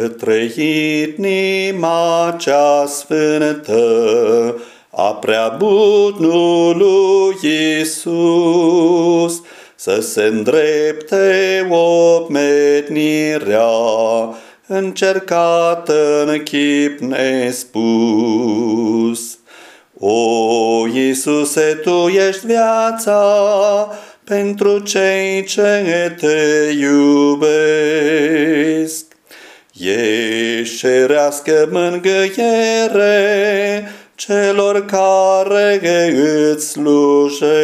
către inima cea sfântă a prea bunului Iisus, să se îndrepte omenirea, încercată în chip nespus. O, Iisuse, Tu ești viața pentru cei ce Te iubesc. Ești cerească mângâiere celor care îți slujesc.